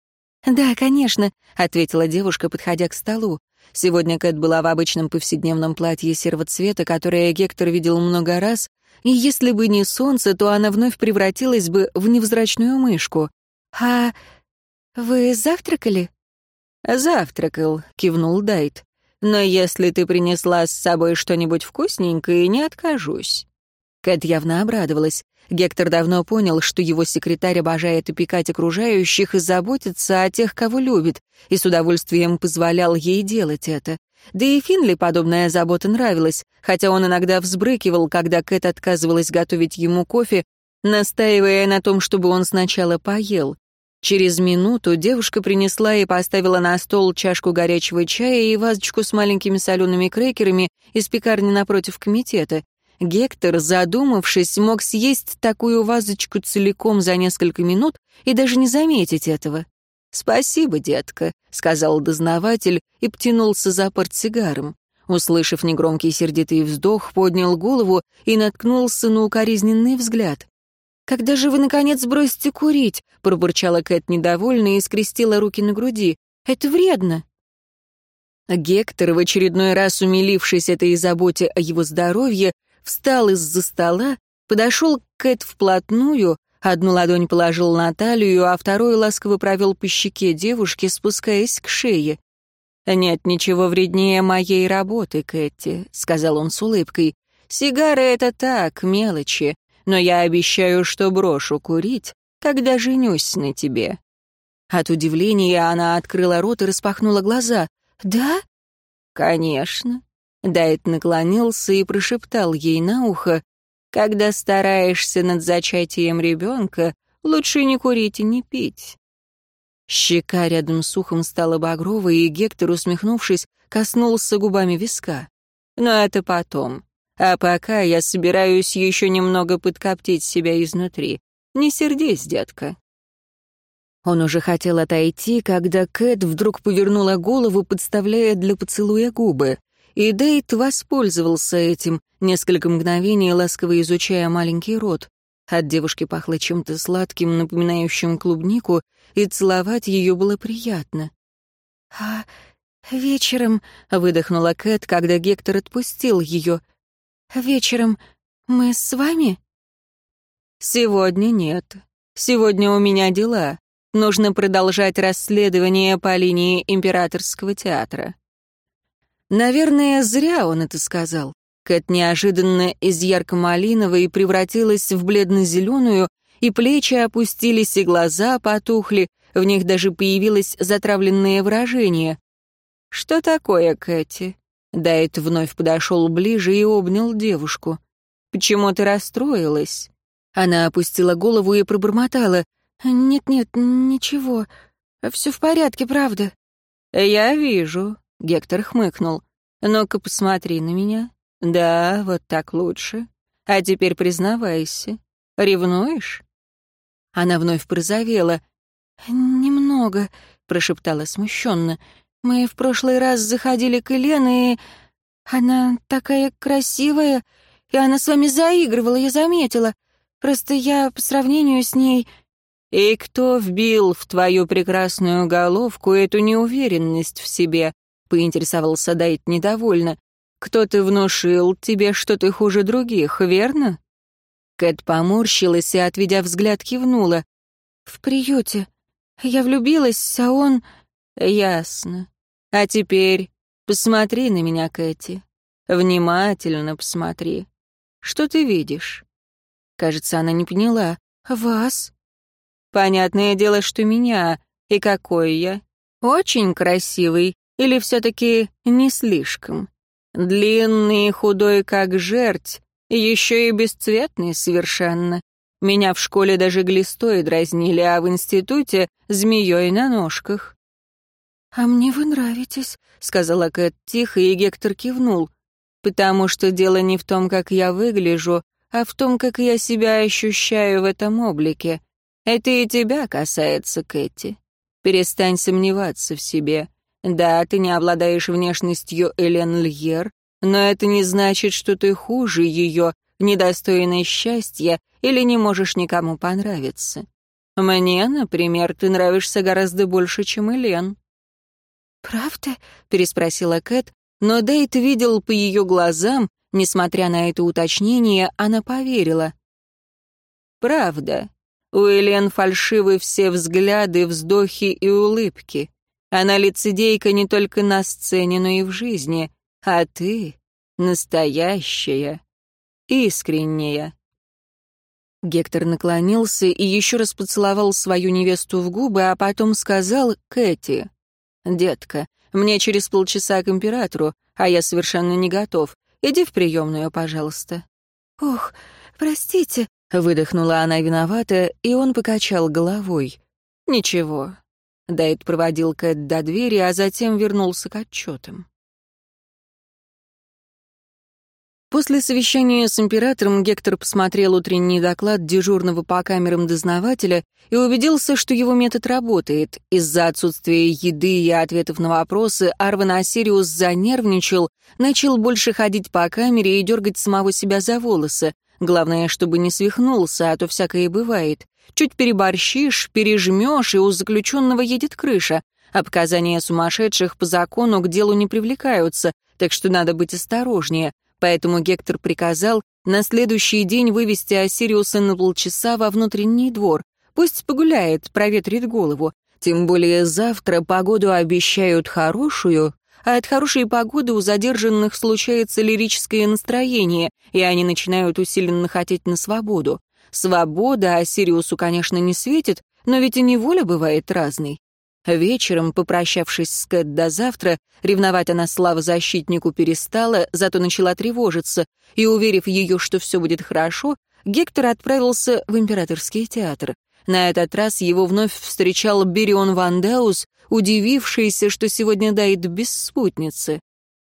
«Да, конечно», — ответила девушка, подходя к столу. Сегодня Кэт была в обычном повседневном платье серого цвета, которое Гектор видел много раз, и если бы не солнце, то она вновь превратилась бы в невзрачную мышку. «А вы завтракали?» «Завтракал», — кивнул Дайт. «Но если ты принесла с собой что-нибудь вкусненькое, не откажусь». Кэт явно обрадовалась. Гектор давно понял, что его секретарь обожает опекать окружающих и заботиться о тех, кого любит, и с удовольствием позволял ей делать это. Да и Финли подобная забота нравилась, хотя он иногда взбрыкивал, когда Кэт отказывалась готовить ему кофе, настаивая на том, чтобы он сначала поел. Через минуту девушка принесла и поставила на стол чашку горячего чая и вазочку с маленькими солеными крекерами из пекарни напротив комитета. Гектор, задумавшись, мог съесть такую вазочку целиком за несколько минут и даже не заметить этого. «Спасибо, детка», — сказал дознаватель и птянулся за портсигаром. Услышав негромкий сердитый вздох, поднял голову и наткнулся на укоризненный взгляд. «Когда же вы, наконец, бросите курить?» — пробурчала Кэт недовольно и скрестила руки на груди. «Это вредно». Гектор, в очередной раз умилившись этой заботе о его здоровье, встал из-за стола, подошел к Кэт вплотную, одну ладонь положил на талию, а вторую ласково провел по щеке девушки, спускаясь к шее. «Нет ничего вреднее моей работы, Кэти», — сказал он с улыбкой. «Сигары — это так, мелочи, но я обещаю, что брошу курить, когда женюсь на тебе». От удивления она открыла рот и распахнула глаза. «Да?» «Конечно. Дайт наклонился и прошептал ей на ухо, «Когда стараешься над зачатием ребенка, лучше не курить и не пить». Щека рядом с ухом стала багровой, и Гектор, усмехнувшись, коснулся губами виска. «Но это потом. А пока я собираюсь еще немного подкоптить себя изнутри. Не сердись, детка». Он уже хотел отойти, когда Кэт вдруг повернула голову, подставляя для поцелуя губы. И Дейт воспользовался этим, несколько мгновений ласково изучая маленький рот. От девушки пахло чем-то сладким, напоминающим клубнику, и целовать ее было приятно. «А вечером...» — выдохнула Кэт, когда Гектор отпустил ее. «Вечером мы с вами?» «Сегодня нет. Сегодня у меня дела. Нужно продолжать расследование по линии Императорского театра». Наверное, зря он это сказал. Кэт неожиданно из ярко-малиновой превратилась в бледно-зеленую, и плечи опустились, и глаза потухли, в них даже появилось затравленное выражение. «Что такое, Кэти?» Дайт вновь подошел ближе и обнял девушку. «Почему ты расстроилась?» Она опустила голову и пробормотала. «Нет-нет, ничего. Все в порядке, правда». «Я вижу», Гектор хмыкнул. «Ну-ка, посмотри на меня. Да, вот так лучше. А теперь признавайся. Ревнуешь?» Она вновь прозовела. «Немного», — прошептала смущенно. «Мы в прошлый раз заходили к Елене, и она такая красивая, и она с вами заигрывала, я заметила. Просто я по сравнению с ней...» «И кто вбил в твою прекрасную головку эту неуверенность в себе?» — поинтересовался Дайт недовольно. «Кто-то внушил тебе, что ты хуже других, верно?» Кэт поморщилась и, отведя взгляд, кивнула. «В приюте. Я влюбилась, а он...» «Ясно. А теперь посмотри на меня, Кэти. Внимательно посмотри. Что ты видишь?» Кажется, она не поняла. «Вас?» Понятное дело, что меня. И какой я? Очень красивый. Или все-таки не слишком? Длинный худой, как жерть. Еще и бесцветный совершенно. Меня в школе даже глистой дразнили, а в институте — змеей на ножках. «А мне вы нравитесь», — сказала Кэт тихо, и Гектор кивнул. «Потому что дело не в том, как я выгляжу, а в том, как я себя ощущаю в этом облике. Это и тебя касается, Кэти. Перестань сомневаться в себе. Да, ты не обладаешь внешностью Элен Льер, но это не значит, что ты хуже ее, недостойной счастья или не можешь никому понравиться. Мне, например, ты нравишься гораздо больше, чем Элен». «Правда?» — переспросила Кэт, но Дейт видел по ее глазам, несмотря на это уточнение, она поверила. «Правда. У Элен фальшивы все взгляды, вздохи и улыбки. Она лицедейка не только на сцене, но и в жизни. А ты настоящая, искренняя. Гектор наклонился и еще раз поцеловал свою невесту в губы, а потом сказал Кэти, «Детка, мне через полчаса к императору, а я совершенно не готов. Иди в приемную, пожалуйста». «Ох, простите», Выдохнула она виновата, и он покачал головой. «Ничего». Дайт проводил Кэт до двери, а затем вернулся к отчетам. После совещания с императором Гектор посмотрел утренний доклад дежурного по камерам дознавателя и убедился, что его метод работает. Из-за отсутствия еды и ответов на вопросы Арван Асириус занервничал, начал больше ходить по камере и дергать самого себя за волосы. Главное, чтобы не свихнулся, а то всякое бывает. Чуть переборщишь, пережмешь, и у заключенного едет крыша. Показания сумасшедших по закону к делу не привлекаются, так что надо быть осторожнее. Поэтому Гектор приказал на следующий день вывести Осириуса на полчаса во внутренний двор. Пусть погуляет, проветрит голову. Тем более завтра погоду обещают хорошую, а от хорошей погоды у задержанных случается лирическое настроение, и они начинают усиленно хотеть на свободу. Свобода Осириусу, конечно, не светит, но ведь и неволя бывает разной. Вечером, попрощавшись с Кэт до завтра, ревновать она слава защитнику перестала, зато начала тревожиться, и, уверив ее, что все будет хорошо, Гектор отправился в императорский театр. На этот раз его вновь встречал Берион Ван Даус, удивившийся, что сегодня дает без спутницы.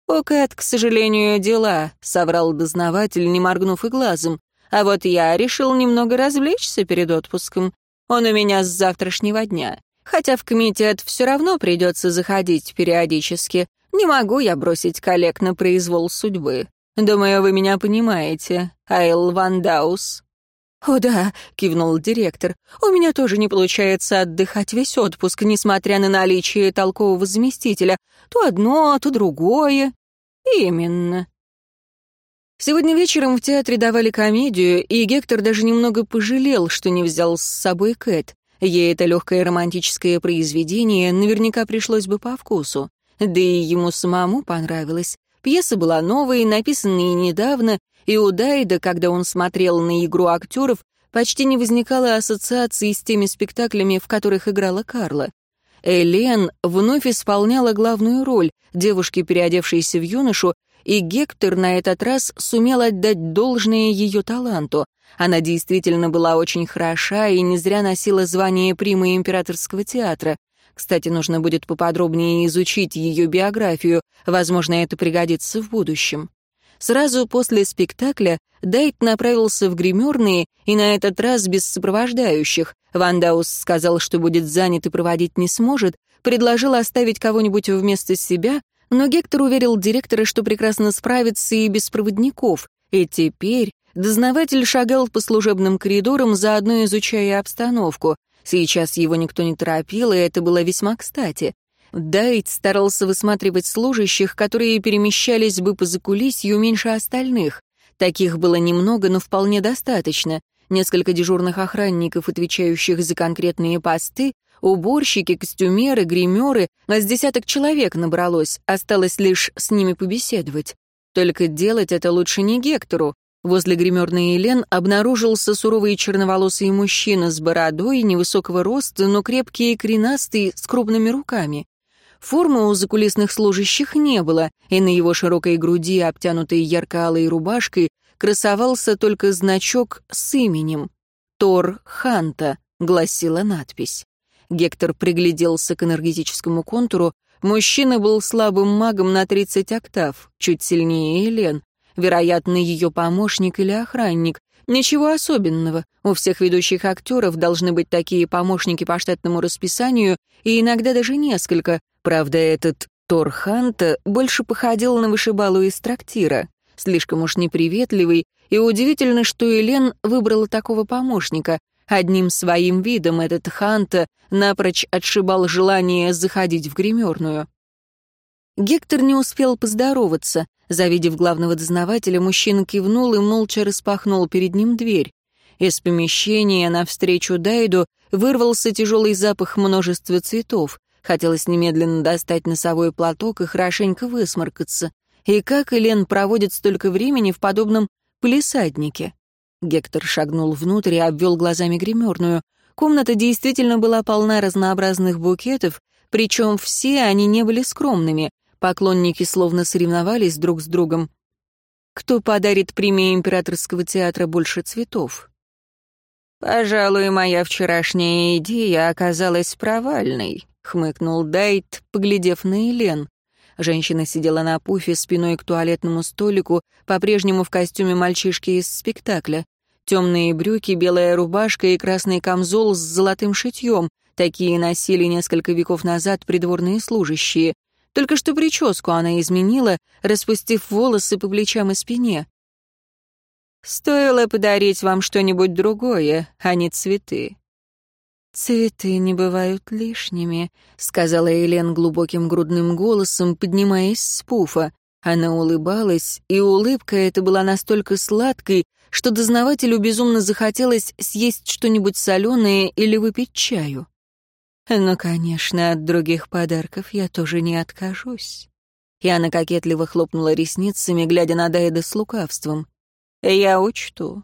«У Кэт, к сожалению, дела», — соврал дознаватель, не моргнув и глазом. «А вот я решил немного развлечься перед отпуском. Он у меня с завтрашнего дня. Хотя в комитет все равно придется заходить периодически. Не могу я бросить коллег на произвол судьбы. Думаю, вы меня понимаете, Айл Ван Даус». «О да», — кивнул директор, — «у меня тоже не получается отдыхать весь отпуск, несмотря на наличие толкового заместителя. То одно, то другое». «Именно». Сегодня вечером в театре давали комедию, и Гектор даже немного пожалел, что не взял с собой Кэт. Ей это легкое романтическое произведение наверняка пришлось бы по вкусу. Да и ему самому понравилось. Пьеса была новой, написанная недавно, и у Дайда, когда он смотрел на игру актеров, почти не возникало ассоциаций с теми спектаклями, в которых играла Карла. Элен вновь исполняла главную роль, девушки, переодевшейся в юношу, и Гектор на этот раз сумел отдать должное ее таланту. Она действительно была очень хороша и не зря носила звание примы императорского театра. Кстати, нужно будет поподробнее изучить ее биографию, возможно, это пригодится в будущем. Сразу после спектакля Дайт направился в гримерные, и на этот раз без сопровождающих. Вандаус сказал, что будет занят и проводить не сможет, предложил оставить кого-нибудь вместо себя, но Гектор уверил директора, что прекрасно справится и без проводников. И теперь дознаватель шагал по служебным коридорам, заодно изучая обстановку. Сейчас его никто не торопил, и это было весьма кстати. Дайт старался высматривать служащих, которые перемещались бы по закулисью меньше остальных. Таких было немного, но вполне достаточно. Несколько дежурных охранников, отвечающих за конкретные посты, уборщики, костюмеры, гримеры, а с десяток человек набралось, осталось лишь с ними побеседовать. Только делать это лучше не Гектору. Возле гримерной Елен обнаружился суровый черноволосый мужчина с бородой, невысокого роста, но крепкий и коренастый, с крупными руками. Формы у закулисных служащих не было, и на его широкой груди, обтянутой ярко-алой рубашкой, красовался только значок с именем. «Тор Ханта», — гласила надпись. Гектор пригляделся к энергетическому контуру. Мужчина был слабым магом на 30 октав, чуть сильнее Елен. Вероятно, ее помощник или охранник. Ничего особенного. У всех ведущих актеров должны быть такие помощники по штатному расписанию, и иногда даже несколько. Правда, этот Тор Ханта больше походил на вышибалу из трактира. Слишком уж неприветливый, и удивительно, что Елен выбрала такого помощника. Одним своим видом этот Ханта напрочь отшибал желание заходить в гримерную. Гектор не успел поздороваться. Завидев главного дознавателя, мужчина кивнул и молча распахнул перед ним дверь. Из помещения навстречу Дайду вырвался тяжелый запах множества цветов. Хотелось немедленно достать носовой платок и хорошенько высморкаться. И как Элен проводит столько времени в подобном палисаднике? Гектор шагнул внутрь и обвел глазами гримерную. Комната действительно была полна разнообразных букетов, причем все они не были скромными. Поклонники словно соревновались друг с другом. Кто подарит премии Императорского театра больше цветов? «Пожалуй, моя вчерашняя идея оказалась провальной», — хмыкнул Дайт, поглядев на Елен. Женщина сидела на пуфе спиной к туалетному столику, по-прежнему в костюме мальчишки из спектакля. Темные брюки, белая рубашка и красный камзол с золотым шитьем. Такие носили несколько веков назад придворные служащие. Только что прическу она изменила, распустив волосы по плечам и спине. «Стоило подарить вам что-нибудь другое, а не цветы». «Цветы не бывают лишними», — сказала Елен глубоким грудным голосом, поднимаясь с пуфа. Она улыбалась, и улыбка эта была настолько сладкой, что дознавателю безумно захотелось съесть что-нибудь соленое или выпить чаю. Но, конечно, от других подарков я тоже не откажусь. И она кокетливо хлопнула ресницами, глядя на Дайда с лукавством. «Я учту».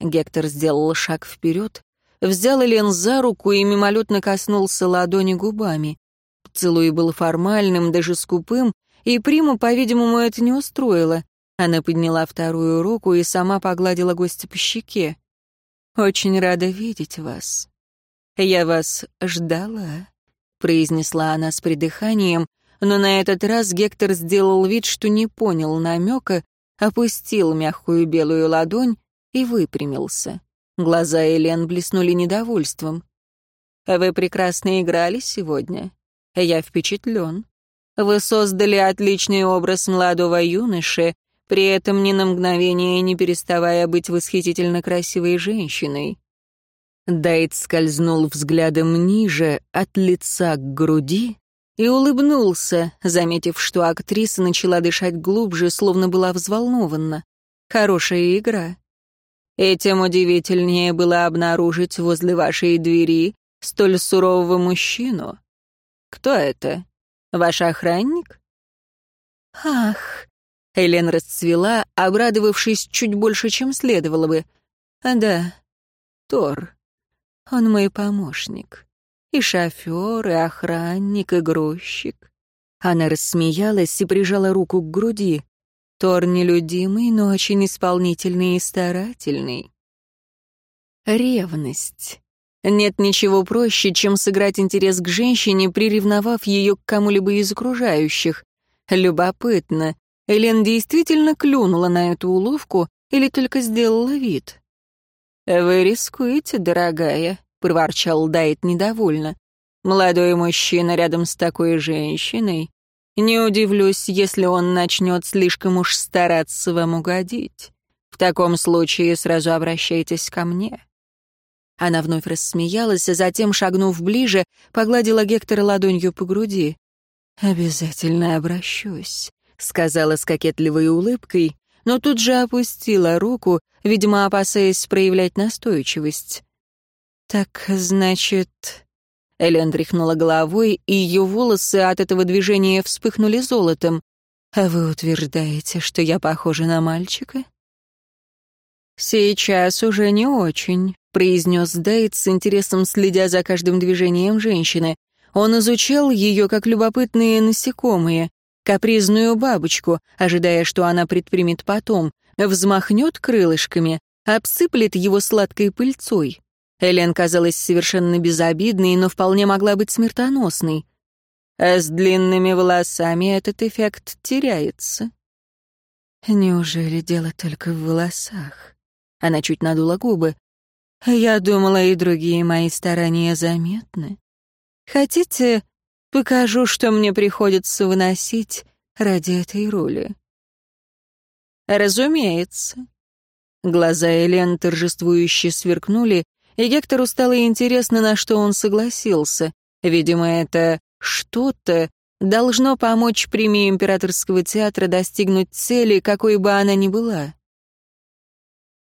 Гектор сделал шаг вперед, взял Элен за руку и мимолетно коснулся ладони губами. Поцелуй был формальным, даже скупым, и Приму, по-видимому, это не устроило. Она подняла вторую руку и сама погладила гостя по щеке. «Очень рада видеть вас. «Я вас ждала», — произнесла она с придыханием, но на этот раз Гектор сделал вид, что не понял намека, опустил мягкую белую ладонь и выпрямился. Глаза Элен блеснули недовольством. «Вы прекрасно играли сегодня. Я впечатлен. Вы создали отличный образ молодого юноши, при этом ни на мгновение не переставая быть восхитительно красивой женщиной. Дайт скользнул взглядом ниже, от лица к груди, и улыбнулся, заметив, что актриса начала дышать глубже, словно была взволнована. Хорошая игра. И тем удивительнее было обнаружить возле вашей двери столь сурового мужчину. Кто это? Ваш охранник? Ах, Элен расцвела, обрадовавшись чуть больше, чем следовало бы. Да, Тор. Он мой помощник. И шофер, и охранник, и грузчик. Она рассмеялась и прижала руку к груди. Тор нелюдимый, но очень исполнительный и старательный. Ревность. Нет ничего проще, чем сыграть интерес к женщине, приревновав ее к кому-либо из окружающих. Любопытно, Элен действительно клюнула на эту уловку или только сделала вид? «Вы рискуете, дорогая», — проворчал Дайт недовольно. «Молодой мужчина рядом с такой женщиной. Не удивлюсь, если он начнет слишком уж стараться вам угодить. В таком случае сразу обращайтесь ко мне». Она вновь рассмеялась, а затем, шагнув ближе, погладила Гектора ладонью по груди. «Обязательно обращусь», — сказала с кокетливой улыбкой, но тут же опустила руку, видимо, опасаясь проявлять настойчивость. «Так, значит...» Элен тряхнула головой, и ее волосы от этого движения вспыхнули золотом. «А вы утверждаете, что я похожа на мальчика?» «Сейчас уже не очень», — произнес Дейт с интересом, следя за каждым движением женщины. Он изучал ее, как любопытные насекомые капризную бабочку, ожидая, что она предпримет потом, взмахнет крылышками, обсыплет его сладкой пыльцой. Элен казалась совершенно безобидной, но вполне могла быть смертоносной. А с длинными волосами этот эффект теряется. Неужели дело только в волосах? Она чуть надула губы. Я думала, и другие мои старания заметны. Хотите, Покажу, что мне приходится выносить ради этой роли. Разумеется. Глаза Элен торжествующе сверкнули, и Гектору стало интересно, на что он согласился. Видимо, это что-то должно помочь премии Императорского театра достигнуть цели, какой бы она ни была.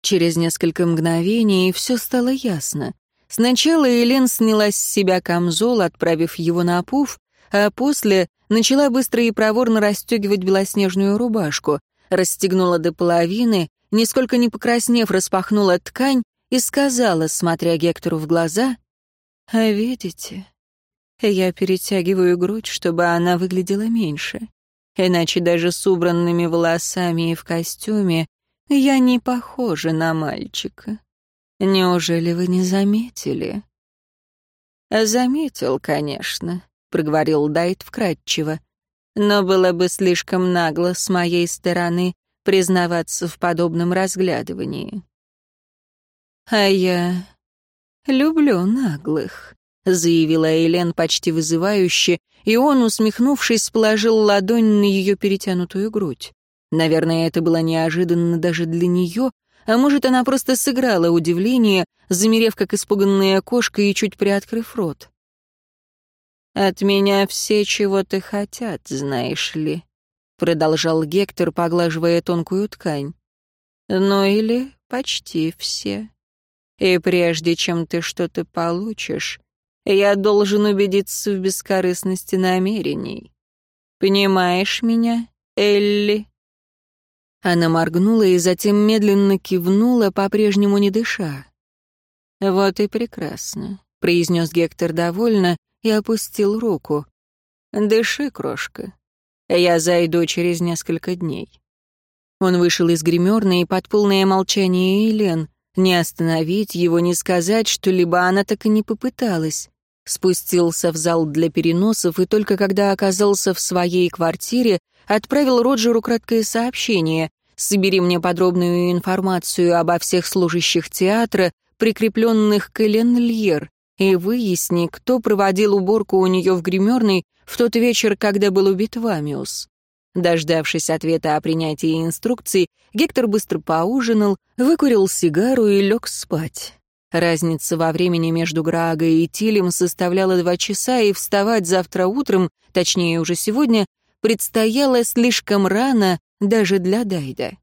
Через несколько мгновений все стало ясно. Сначала Элен сняла с себя камзол, отправив его на пуф, а после начала быстро и проворно расстегивать белоснежную рубашку, расстегнула до половины, нисколько не покраснев, распахнула ткань и сказала, смотря Гектору в глаза, «А видите, я перетягиваю грудь, чтобы она выглядела меньше. Иначе даже с убранными волосами и в костюме я не похожа на мальчика». Неужели вы не заметили?» «Заметил, конечно», — проговорил Дайт вкратчиво. «Но было бы слишком нагло с моей стороны признаваться в подобном разглядывании». «А я люблю наглых», — заявила Элен почти вызывающе, и он, усмехнувшись, положил ладонь на ее перетянутую грудь. Наверное, это было неожиданно даже для нее, а может, она просто сыграла удивление, замерев как испуганная кошка и чуть приоткрыв рот. «От меня все чего-то хотят, знаешь ли», — продолжал Гектор, поглаживая тонкую ткань. «Ну или почти все. И прежде чем ты что-то получишь, я должен убедиться в бескорыстности намерений. Понимаешь меня, Элли?» Она моргнула и затем медленно кивнула, по-прежнему не дыша. «Вот и прекрасно», — произнес Гектор довольно и опустил руку. «Дыши, крошка. Я зайду через несколько дней». Он вышел из гримерной под полное молчание Елен. Не остановить его, не сказать что-либо она так и не попыталась. Спустился в зал для переносов и только когда оказался в своей квартире, отправил Роджеру краткое сообщение. «Собери мне подробную информацию обо всех служащих театра, прикрепленных к Элен и выясни, кто проводил уборку у нее в гримерной в тот вечер, когда был убит Вамиус». Дождавшись ответа о принятии инструкций, Гектор быстро поужинал, выкурил сигару и лег спать. Разница во времени между Граагой и Тилем составляла два часа, и вставать завтра утром, точнее уже сегодня, предстояло слишком рано даже для Дайда.